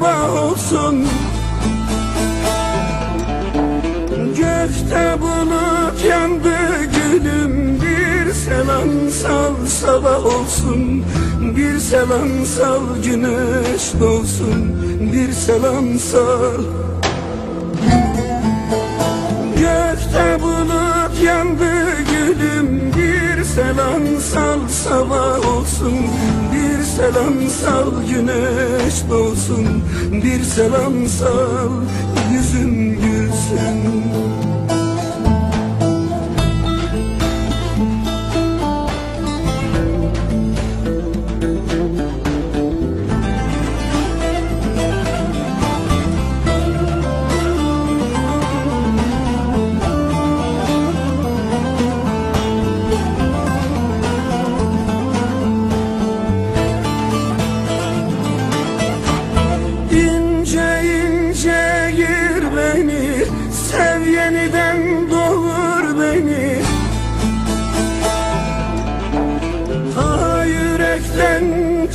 olsun. Gökte bulut yandı gülüm Bir selam sal sabah olsun. Bir selam sal güneş doğsun. Bir selam sal. Gökte bulut yandı gülüm Bir selam sal sabah olsun selam sal güneş doğsun. Bir selam sal yüzüm gülsün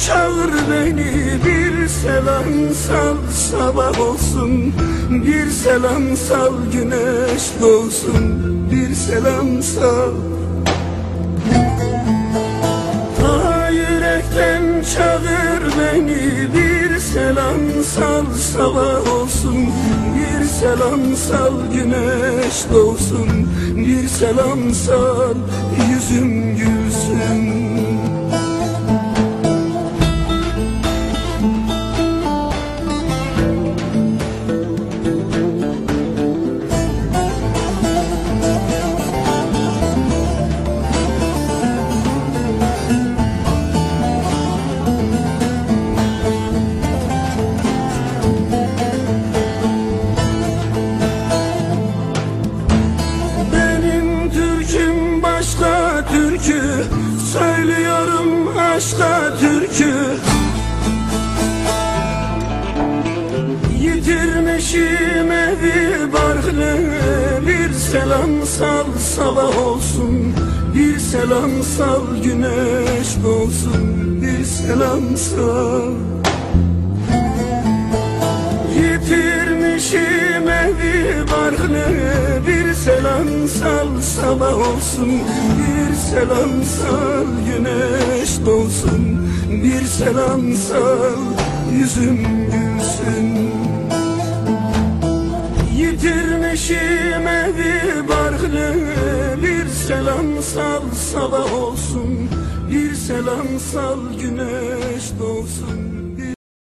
çağır beni Bir selam sal sabah olsun. Bir selam sal güneş doğsun. Bir selam sal. Ta yürekten çağır beni Bir selam sal sabah olsun. Bir selam sal güneş doğsun. Bir selam sal yüzüm gülsün türkü Yitirmişim evi barklı. Bir selam sal sabah olsun. Bir selam sal güneş doğsun. Bir selam sal. Yitirmişim barklı Bir selam sal sabah olsun. Bir selam sal güneş doğsun. Bir selam sal yüzüm gülsün. Yitirmişim evi barklı Bir selam sal sabah olsun. Bir selam sal güneş doğsun